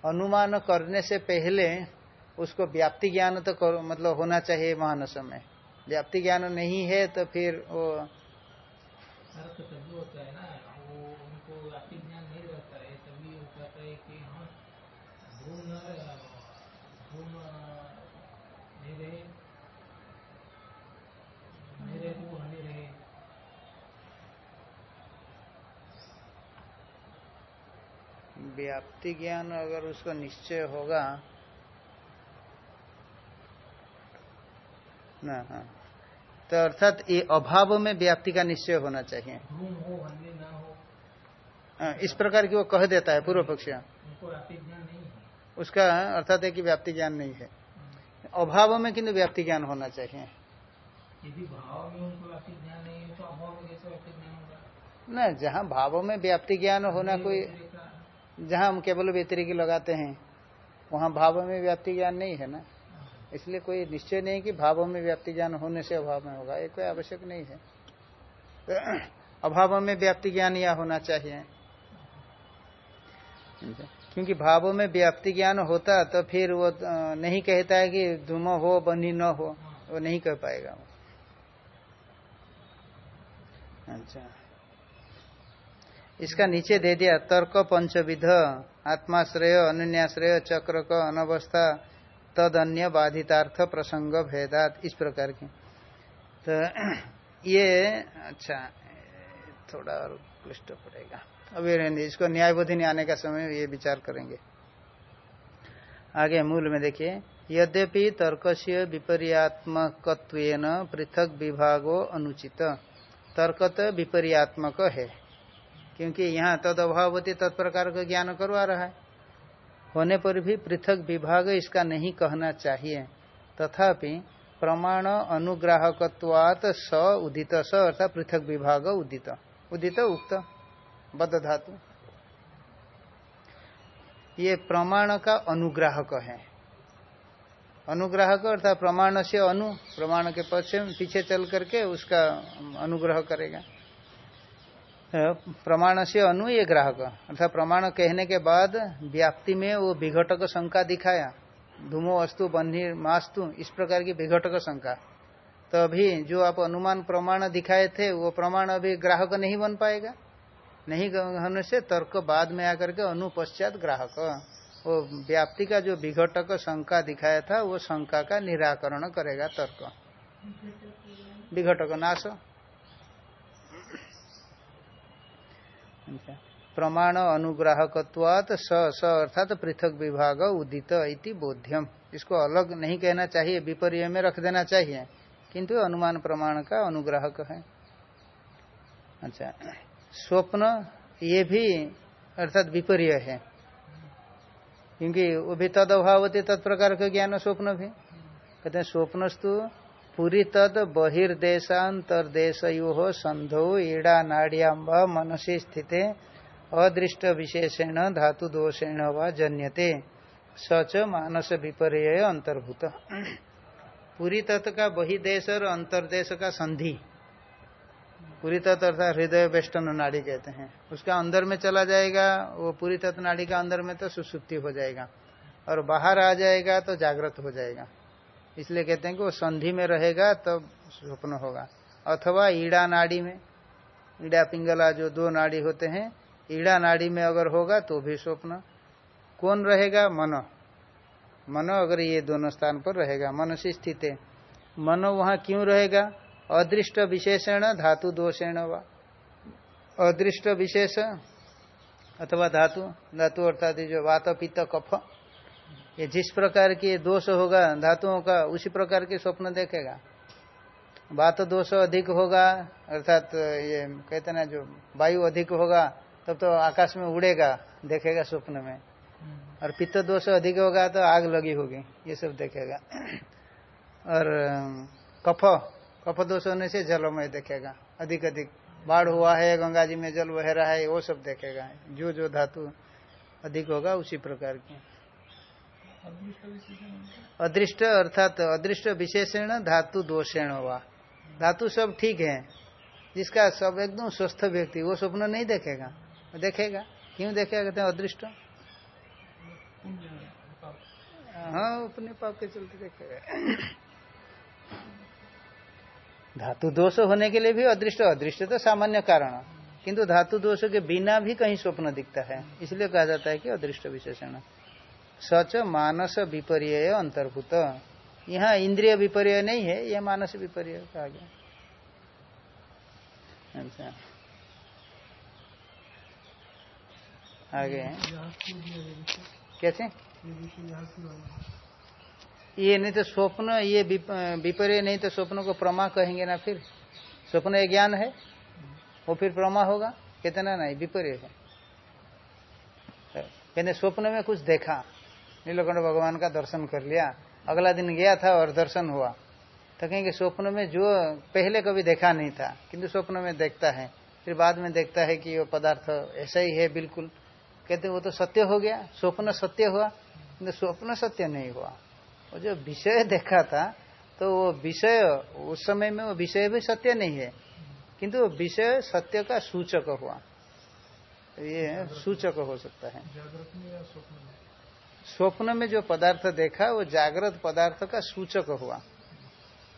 अनुमान करने से पहले उसको व्याप्ति ज्ञान तो कर, मतलब होना चाहिए महानस में। व्याप्ति ज्ञान नहीं है तो फिर वो तभी होता है ना, वो उनको ज्ञान नहीं रहता है कहता है कि हाँ तो हनी रहे। व्याप्ति ज्ञान अगर उसका निश्चय होगा, ना हाँ। तो अर्थात ये अभाव में व्याप्ति का निश्चय होना चाहिए हो हो हाँ, इस प्रकार की वो कह देता है पूर्व पक्ष ज्ञान उसका अर्थात है कि व्याप्ति ज्ञान नहीं है अभाव में किंतु व्याप्ति ज्ञान होना चाहिए यदि भाव में उनको व्याप्ति ज्ञान नहीं है तो अभाव में कैसे व्याप्ति ज्ञान होगा न जहाँ भाव में व्याप्ति ज्ञान होना कोई जहाँ हम केवल व्यतिरिक लगाते हैं वहाँ भाव में व्याप्ति ज्ञान नहीं है ना इसलिए कोई निश्चय नहीं कि भावों में व्याप्ति ज्ञान होने से अभाव में होगा। ये कोई आवश्यक नहीं है। तो अभाव में व्याप्ति ज्ञान या होना चाहिए। क्योंकि भावों में व्याप्ति ज्ञान होता तो फिर वो नहीं कहता है कि धूम हो, बनी न हो, वो नहीं कह पाएगा अच्छा। इसका नीचे दे दिया, तर्क पंचविध, आत्माश्रय, अनन्याश्रय चक्र का अनवस्था तद अन्य बाधितार्थ प्रसंग भेदात इस प्रकार की। तो ये अच्छा थोड़ा और क्लिष्ट पड़ेगा। अभी रहने इसको न्यायबोधि आने का समय ये विचार करेंगे। आगे मूल में देखिए। यद्यपि तर्क से विपर्यात्मक पृथक विभागो अनुचित। तर्क तो विपर्यात्मक है। क्योंकि यहाँ तद अभावती तत्प्रकार का ज्ञान करवा रहा है। होने पर भी पृथक विभाग इसका नहीं कहना चाहिए। तथापि प्रमाण अनुग्राहकत्वात स उदित स अर्थात पृथक विभाग उदित। उदित उक्त। बद धातु ये प्रमाण का अनुग्राहक है। अनुग्राहक अर्थात प्रमाण से अनु, प्रमाण के पक्ष पीछे चल करके उसका अनुग्रह करेगा। प्रमाण से अनु ये ग्राहक। अर्थात प्रमाण कहने के बाद व्याप्ति में वो विघटक शंका दिखाया। धूमो वस्तु बन्ही मास्तु, इस प्रकार की विघटक शंका। तो अभी जो आप अनुमान प्रमाण दिखाए थे, वो प्रमाण अभी ग्राहक नहीं बन पाएगा। नहीं होने से तर्क बाद में आकर के अनुपश्चात ग्राहक। वो व्याप्ति का जो विघटक शंका दिखाया था, वो शंका का निराकरण करेगा तर्क। विघटक नाश। प्रमाण अनुग्राहकत्वात स स अर्थात पृथक विभाग उदित इति बोध्यम। इसको अलग नहीं कहना चाहिए, विपर्य में रख देना चाहिए, किंतु अनुमान प्रमाण का अनुग्राहक है। अच्छा स्वप्न ये भी अर्थात विपर्य है, क्योंकि वो भी तद अभावती तत्प्रकार का ज्ञान, स्वप्न भी। कहते हैं, स्वप्नस्तु पूरी तद बहिर्देशांतरदेश संधो ईड़ा नाड़ियाम व मनसी स्थित अदृष्ट विशेषण धातु दोषेण व जन्यते। सच मानस विपर्य अंतर्भूत पूरी तत्व का बहिदेश और अंतर्देश का संधि पूरी तत्व अर्थात हृदय वेष्टन नाड़ी कहते हैं। उसका अंदर में चला जाएगा, वो पूरी तत्व नाड़ी का अंदर में तो सुसुप्ति हो जाएगा। और बाहर आ जाएगा तो जागृत हो जाएगा। इसलिए कहते हैं कि वो संधि में रहेगा, तब स्वप्न होगा। अथवा ईड़ा नाड़ी में, ईड़ा पिंगला जो दो नाड़ी होते हैं, ईड़ा नाड़ी में अगर होगा तो भी स्वप्न। कौन रहेगा? मन। मन अगर ये दोनों स्थान पर रहेगा मन से स्थित। है मन वहाँ क्यों रहेगा? अदृष्ट विशेषण धातु दोषेण व। अदृष्ट विशेष अथवा धातु धातु अर्थात जो वात पित्त कफ। ये जिस प्रकार की दोष होगा, धातुओं का, उसी प्रकार के स्वप्न देखेगा। बात दोष अधिक होगा, अर्थात ये कहते ना, जो वायु अधिक होगा, तब तो आकाश में उड़ेगा, देखेगा स्वप्न में। और पित्त दोष अधिक होगा तो आग लगी होगी, ये सब देखेगा। और कफ कफ दोष होने से जलमय देखेगा अधिक अधिक बाढ़ हुआ है, गंगा जी में जल बह रहा है, वो सब देखेगा। जो जो धातु अधिक होगा, उसी प्रकार की। अदृष्ट अर्थात अदृष्ट विशेषण धातु दोषेण हुआ धातु सब ठीक है, जिसका सब एकदम स्वस्थ व्यक्ति, वो स्वप्न नहीं देखेगा। देखेगा? क्यों देखेगा? कहते हैं अदृष्ट। हाँ अपने पाप के चलते देखेगा। धातु दोष होने के लिए भी अदृष्ट अदृष्ट तो सामान्य कारण। किंतु धातु दोष के बिना भी कहीं स्वप्न दिखता है। इसलिए कहा जाता है कि अदृष्ट विशेषण। सच मानस विपर्य अंतर्भूत। यहाँ इंद्रिय विपर्य नहीं है यह मानस विपर्य कहा गया अच्छा। आगे कैसे? ये नहीं तो स्वप्न, ये विपर्य नहीं तो स्वप्न को प्रमा कहेंगे ना फिर। स्वप्न ये ज्ञान है, वो फिर प्रमा होगा। कितना नहीं विपर्य है। कहते स्वप्न में कुछ देखा। नीलकंठ भगवान का दर्शन कर लिया। अगला दिन गया था और दर्शन हुआ। तो कहेंगे, स्वप्न में जो पहले कभी देखा नहीं था, किंतु स्वप्न में देखता है। फिर बाद में देखता है कि वो पदार्थ ऐसा ही है बिल्कुल। कहते, वो तो सत्य हो गया। स्वप्न सत्य हुआ, किंतु स्वप्न सत्य नहीं हुआ। वो जो विषय देखा था तो वो विषय, उस समय में वो विषय भी सत्य नहीं है, किंतु वो विषय सत्य का सूचक हुआ। ये सूचक हो सकता है। स्वप्न में जो पदार्थ देखा, वो जागृत पदार्थ का सूचक हुआ।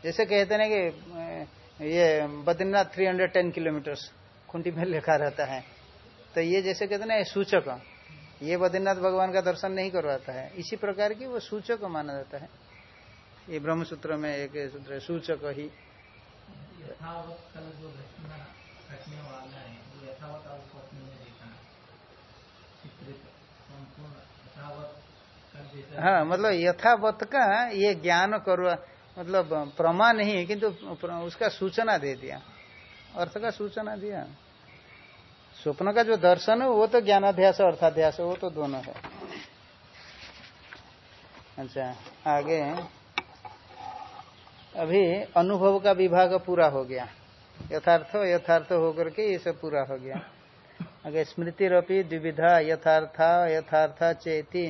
जैसे कहते हैं कि ये बद्रीनाथ 310 किलोमीटर खुंटी में लिखा रहता है। तो ये जैसे कहते हैं सूचक। ये बद्रीनाथ भगवान का दर्शन नहीं करवाता है। इसी प्रकार की वो सूचक माना जाता है। ये ब्रह्म सूत्र में एक सूत्र सूचक ही। हाँ मतलब यथावत का ये ज्ञान करवा मतलब प्रमा नहीं किंतु उसका सूचना दे दिया। अर्थ का सूचना दिया। स्वप्न का जो दर्शन है, वो तो ज्ञानाध्यास अर्थाध्यास वो तो दोनों है। अच्छा आगे। अभी अनुभव का विभाग पूरा हो गया। यथार्थ यथार्थ होकर के ये सब पूरा हो गया। आगे स्मृति रपी द्विविधा, यथार्थ यथार्थ चेती।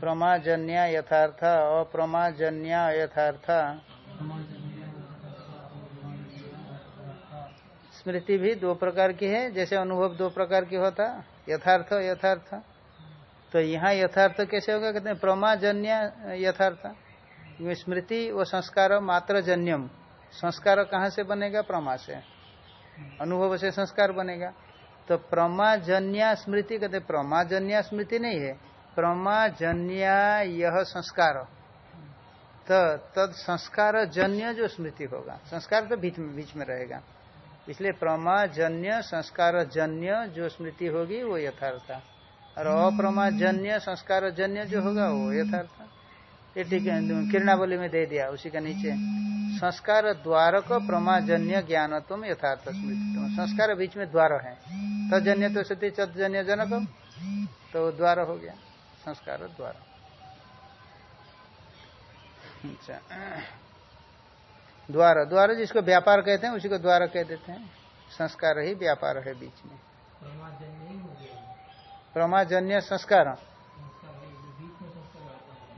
प्रमाजन्य यथार्थ, अप्रमाजन्य यथार्थ। स्मृति भी दो प्रकार की है, जैसे अनुभव दो प्रकार की होता, यथार्थ यथार्थ। तो यहाँ यथार्थ कैसे होगा, कहते हैं प्रमाजन्य यथार्थ। स्मृति वो संस्कार मात्र जन्यम संस्कार कहाँ से बनेगा, प्रमा से। अनुभव से संस्कार बनेगा। तो प्रमाजन्य स्मृति, कहते प्रमाजन्य स्मृति नहीं है। प्रमाजन्य यह संस्कार। तो तद संस्कार जन्य जो स्मृति होगा संस्कार तो बीच में बीच में रहेगा। इसलिए प्रमाजन्य संस्कार जन्य जो स्मृति होगी वो यथार्थ। और अप्रमाजन्य संस्कार जन्य जो होगा वो यथार्थ। ये ठीक है किरणावली में दे दिया उसी के नीचे। संस्कार द्वार द्वारक प्रमाजन्य ज्ञानत्म यथार्थ स्मृति तुम संस्कार बीच में द्वार है। तजन्य तो सती तजन्य जनक तो द्वार हो गया। संस्कार द्वारा। अच्छा। द्वार द्वार जिसको व्यापार कहते हैं, उसी को द्वार कह देते हैं। संस्कार ही व्यापार है बीच में। प्रमाजन्य संस्कार।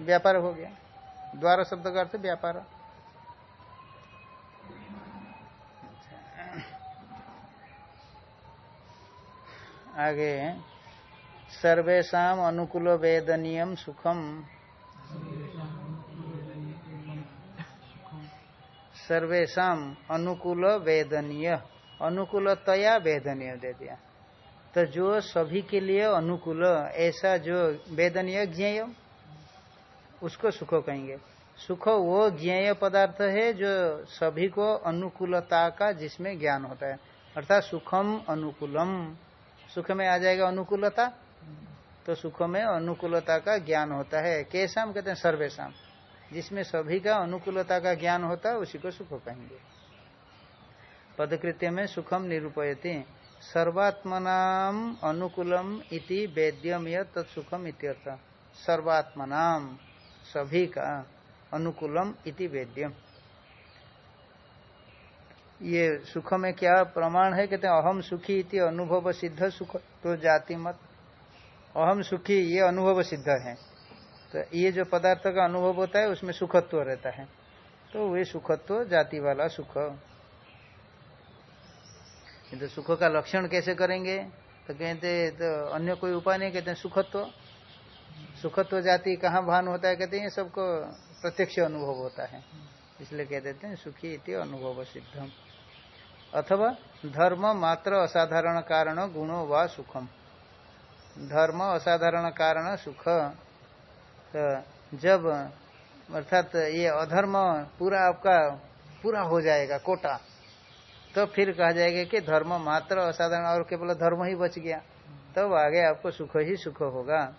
व्यापार हो गया। द्वार शब्द का अर्थ व्यापार। आगे। सर्वेशा अनुकूल वेदनीय सुखम। सर्वेशा अनुकूल वेदनीय अनुकूलतया वेदनीय दे दिया। तो जो सभी के लिए अनुकूल, ऐसा जो वेदनीय ज्ञेय, उसको सुख कहेंगे। सुख वो ज्ञेय पदार्थ है जो सभी को अनुकूलता का जिसमें ज्ञान होता है। अर्थात सुखम अनुकूलम। सुख में आ जाएगा अनुकूलता तो सुख में अनुकूलता का ज्ञान होता है। कैसा कहते हैं सर्वेशम जिसमें सभी का अनुकूलता का ज्ञान होता है, उसी को सुख कहेंगे। पदकृत्य में सुखम निरूपयति। सर्वात्मनाम अनुकूलम इति वेद्यम यह तत्सुखम इत्यर्थ। सर्वात्मनाम, सभी का अनुकूलम इति वेद्यम। ये सुख में क्या प्रमाण है? कहते हैं, अहम सुखी इति, अनुभव सिद्ध सुख तो जाति मत। अहम सुखी, ये अनुभव सिद्ध है। तो ये जो पदार्थ का अनुभव होता है, उसमें सुखत्व रहता है। तो वे सुखत्व, जाति वाला सुख। तो सुख का लक्षण कैसे करेंगे? तो कहते तो अन्य कोई उपाय नहीं, कहते सुखत्व। सुखत्व जाति कहाँ भान होता है, कहते हैं सबको प्रत्यक्ष अनुभव होता है। इसलिए कह देते हैं, सुखी इति अनुभव सिद्धम। अथवा धर्म मात्र असाधारण कारण गुणों व सुखम। धर्म असाधारण कारण सुख। तो जब, अर्थात ये अधर्म पूरा आपका पूरा हो जाएगा, कोटा तो फिर कहा जाएगा कि धर्म मात्र असाधारण और केवल धर्म ही बच गया। तब तो आगे आपको सुख ही सुख होगा।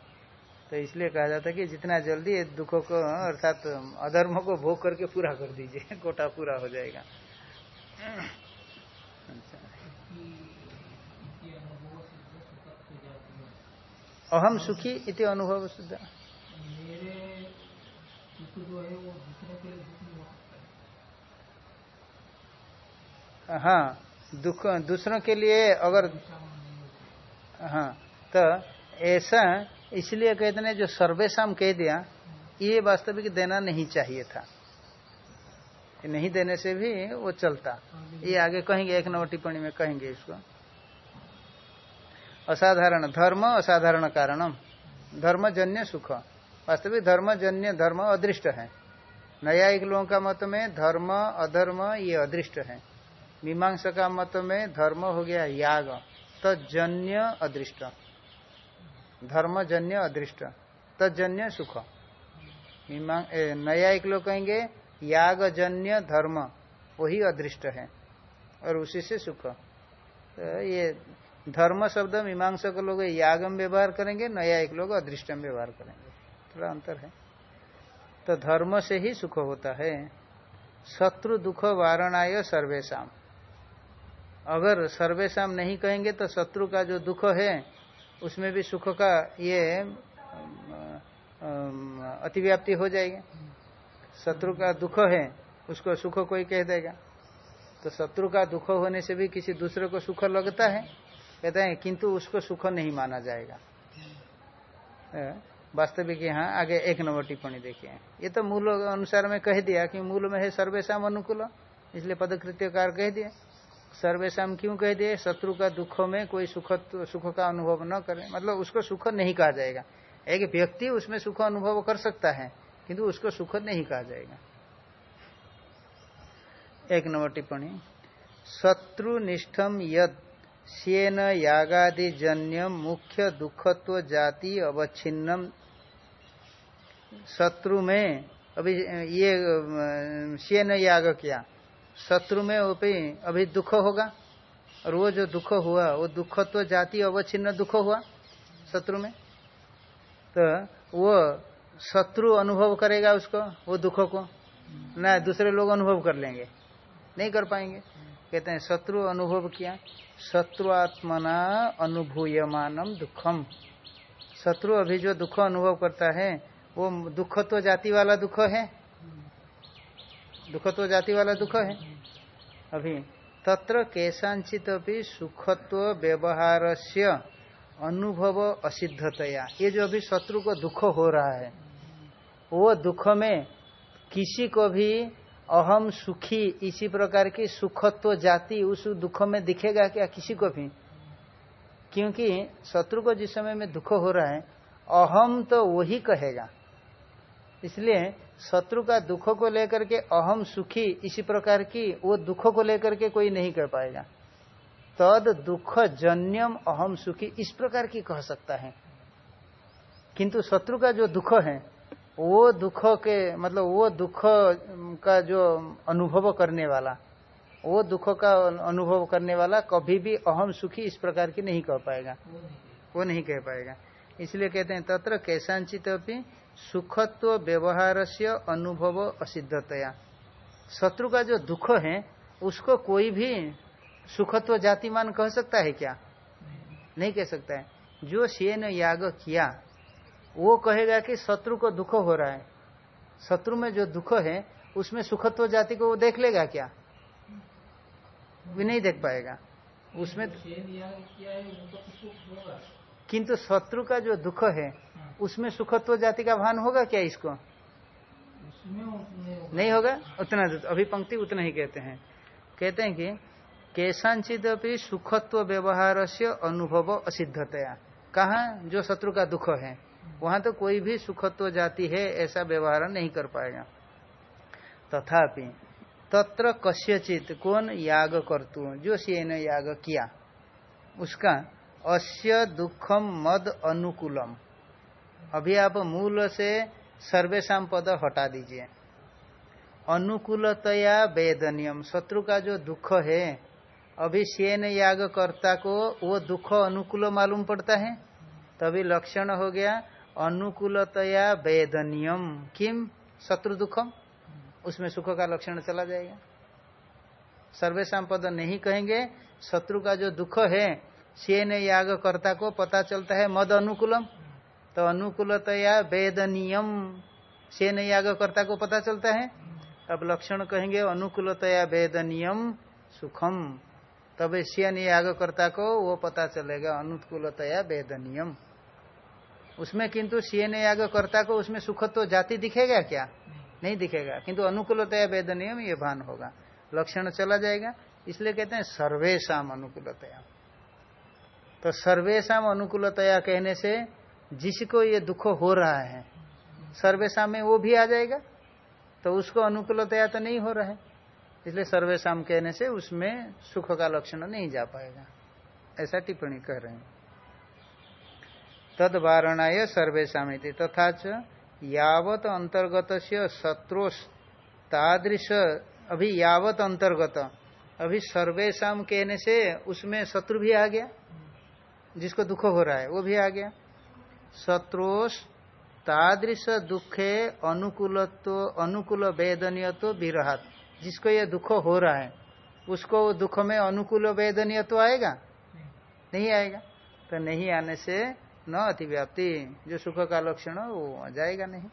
तो इसलिए कहा जाता है कि जितना जल्दी दुखों को, अर्थात अधर्म को भोग करके पूरा कर दीजिए, कोटा पूरा हो जाएगा। अहम सुखी इति अनुभव सकता हाँ दुख, दूसरों के लिए अगर हाँ तो ऐसा इसलिए कहते हैं जो सर्वेशम कह दिया, ये वास्तविक देना नहीं चाहिए था। नहीं देने से भी वो चलता। ये आगे कहेंगे, एक नंबर टिप्पणी में कहेंगे इसको। असाधारण धर्म, असाधारण कारणम। धर्मजन्य सुख। वास्तविक धर्मजन्य धर्म अदृष्ट है। न्यायिक लोगों का मत में धर्म, अधर्म, ये अदृष्ट है। मीमांसा का मत में धर्म हो गया याग। तजन्य अदृष्ट। धर्मजन्य अदृष्ट। तजन्य सुख। न्यायिक लोग कहेंगे, यागजन्य धर्म, वही अदृष्ट है। और उसी से सुख। तो ये धर्म शब्द मीमांसक लोग यागम व्यवहार करेंगे, नया एक लोग अदृष्टम व्यवहार करेंगे। थोड़ा अंतर है। तो धर्म से ही सुख होता है। शत्रु दुख वारणाय सर्वेशम अगर सर्वेशम नहीं कहेंगे तो शत्रु का जो दुख है, उसमें भी सुख का ये अतिव्याप्ति हो जाएगी। शत्रु का दुख है, उसको सुख कोई कह देगा। तो शत्रु का दुख होने से भी किसी दूसरे को सुख लगता है। कहते हैं, किंतु उसको सुख नहीं माना जाएगा। वास्तविक यहाँ आगे एक नंबर टिप्पणी देखिए। ये तो मूल अनुसार में कह दिया कि मूल में है सर्वेशम अनुकूल इसलिए पदकृत्यकार कह दिए। सर्वेशम क्यों कह दिए? शत्रु का दुख में कोई सुख सुख का अनुभव न करे। मतलब उसको सुख नहीं कहा जाएगा। एक व्यक्ति उसमें सुख अनुभव कर सकता है, किंतु उसको सुख नहीं कहा जाएगा। एक नंबर टिप्पणी। शत्रु निष्ठम यद सेन यागादि जन्य मुख्य दुखत्व जाति अवच्छिन्नम शत्रु में, अभी ये सेन याग किया। शत्रु में वो भी अभी दुख होगा। और वो जो दुख हुआ, वो दुखत्व जाति अवच्छिन्न दुख हुआ शत्रु में। तो वो शत्रु अनुभव करेगा उसको, वो दुख को। ना, दूसरे लोग अनुभव कर लेंगे। नहीं कर पाएँगे। कहते हैं, शत्रु अनुभव किया। शत्रुआत्मना अनुभूयमानम दुखम। शत्रु अभी जो दुख अनुभव करता है, वो दुख तो जाति वाला दुख है। दुख तो जाति वाला दुख है। अभी, तत्र केशांचित भी सुखत्व व्यवहार से अनुभव असिद्धतया। ये जो अभी शत्रु को दुख हो रहा है, वो दुख में किसी को भी अहम सुखी, इसी प्रकार की सुखत्व जाति उस दुख में दिखेगा क्या? किसी को भी। क्योंकि शत्रु को जिस समय में दुख हो रहा है, अहम तो वही कहेगा। इसलिए शत्रु का दुख को लेकर के अहम सुखी, इसी प्रकार की वो दुख को लेकर के कोई नहीं कर पाएगा। तद दुख जन्यम अहम सुखी, इस प्रकार की कह सकता है। किंतु शत्रु का जो दुख है वो दुख के मतलब वो दुख का जो अनुभव करने वाला वो दुख का अनुभव करने वाला कभी भी अहम सुखी इस प्रकार की नहीं कह पाएगा। वो नहीं कह पाएगा। इसलिए कहते हैं तत्र कैसांचित अपनी सुखत्व व्यवहार से अनुभव असिद्धतया। शत्रु का जो दुख है उसको कोई भी सुखत्व जातिमान कह सकता है क्या? नहीं कह सकता है। जो शेन याग किया वो कहेगा कि शत्रु को दुख हो रहा है। शत्रु में जो दुख है उसमें सुखत्व जाति को वो देख लेगा क्या? भी नहीं देख पाएगा। उसमें किंतु शत्रु का जो दुख है उसमें सुखत्व जाति का भान होगा क्या इसको? नहीं होगा। उतना अभी पंक्ति उतना ही कहते हैं। कहते हैं कि कैसांचित भी सुखत्व व्यवहार से अनुभव असिद्धतया। कहा जो शत्रु का दुख है? वहाँ तो कोई भी सुखत्व जाति है, ऐसा व्यवहार नहीं कर पाएगा। तथापि, तत्र कस्यचित, कौन याग करतु? जो सी ने याग किया, उसका अस्य दुखम मद अनुकूलम। अभी आप मूल से सर्वेशा पद हटा दीजिए। अनुकूलतया वेदनियम, शत्रु का जो दुख है, अभी सेन यागकर्ता को वो दुख अनुकूल मालूम पड़ता है? तभी लक्षण हो गया अनुकूलतया वेदनियम। किम? शत्रु दुखम। उसमें सुख का लक्षण चला जाएगा। सर्वेशा पद नहीं कहेंगे। शत्रु का जो दुख है, सेन यागकर्ता को पता चलता है, मद अनुकूलम। तो अनुकूलतया वेदनियम। सेन यागकर्ता को पता चलता है। अब लक्षण कहेंगे, अनुकूलतया वेदनियम सुखम। तब सेन यागकर्ता को वो पता चलेगा, अनुकूलतया वेदनियम। उसमें किंतु सेन यागकर्ता को उसमें सुख तो जाति दिखेगा क्या? नहीं दिखेगा। किंतु अनुकूलतया वेदनियम ये भान होगा। लक्षण चला जाएगा। इसलिए कहते हैं सर्वेशम अनुकूलतया। तो सर्वेशम अनुकूलतया कहने से जिसको ये दुख हो रहा है सर्वेशा में वो भी आ जाएगा। तो उसको अनुकूलतया तो नहीं हो रहा है। इसलिए सर्वेशम कहने से उसमें सुख का लक्षण नहीं जा पाएगा। ऐसा टिप्पणी कर रहे हैं। तद वारणाय सर्वेशा तथा यावत अंतर्गत से तादृश अभी यावत अंतर्गत अभी सर्वेशा कहने से उसमें शत्रु भी आ गया, जिसको दुख हो रहा है, वो भी आ गया। शत्रुष तादृश दुखे अनुकूलत्व अनुकूल वेदनीय तो विरहत। जिसको ये दुख हो रहा है, उसको दुख में अनुकूल वेदनीय तो आएगा? नहीं आएगा। तो नहीं आने से न अतिव्याप्ति, जो सुख का लक्षण वो जाएगा नहीं।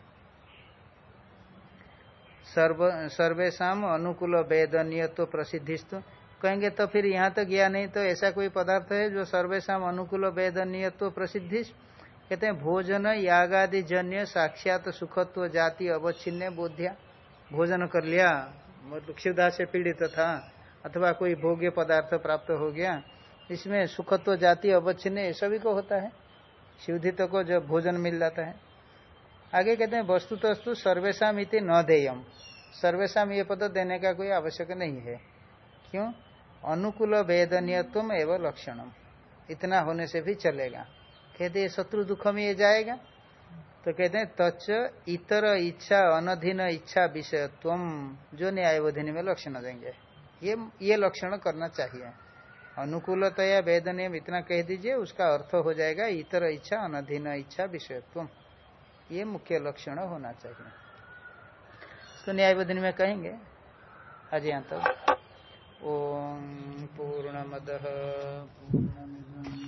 सर्व सर्वेशा अनुकूल वेदनीय तो प्रसिद्धिस्तु। कहेंगे तो फिर यहाँ तक गया नहीं तो ऐसा कोई पदार्थ है जो सर्वेशा अनुकूल वेदनीय तो प्रसिद्धिस्त कहते हैं, भोजन यागादि जन्य साक्षात सुखत्व जाति अवच्छिन्न बोध्या। भोजन कर लिया। क्षुदा से पीड़ित था, अथवा कोई भोग्य पदार्थ प्राप्त हो गया। इसमें सुखत्व जाति अवच्छिन्न सभी को होता है। शिवधित को जब भोजन मिल जाता है। आगे कहते हैं वस्तु तस्तु सर्वेशा इति न देयम। सर्वेशा ये पद देने का कोई आवश्यक नहीं है। क्यों? अनुकूल वेदनीयत्व एवं लक्षणम। इतना होने से भी चलेगा। कहते हैं, शत्रु दुख में ये जाएगा। तो कहते हैं तच इतर इच्छा, अनधीन इच्छा विषयत्व जो न्यायवधिनी में लक्षण देंगे। ये ये लक्षण करना चाहिए। अनुकूलतया वेदनीय इतना कह दीजिए, उसका अर्थ हो जाएगा इतर इच्छा, अनधीन इच्छा विषयत्व ये मुख्य लक्षण होना चाहिए। तो न्यायवदन में कहेंगे, आज यहाँ तक, ओम पूर्ण मद पूर्ण